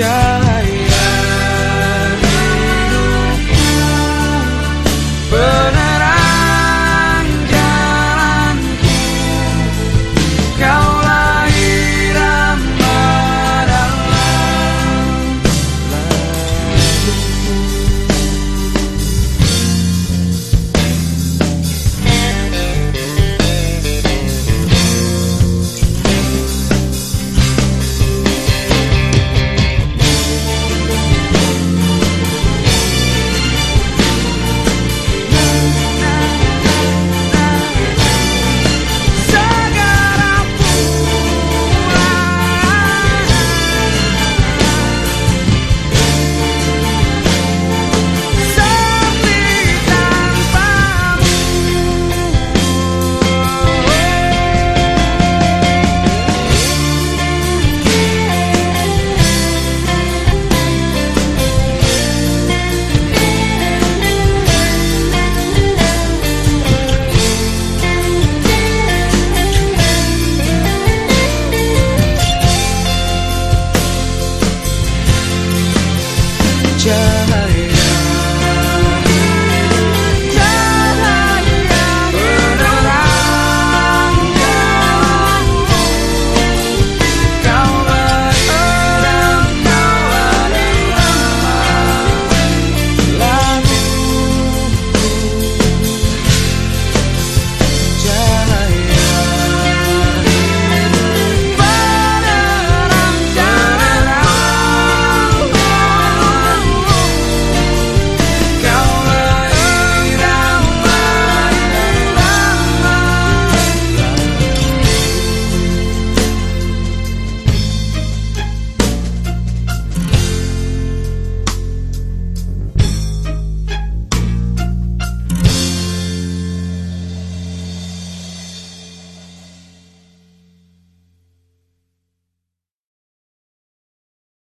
Yeah.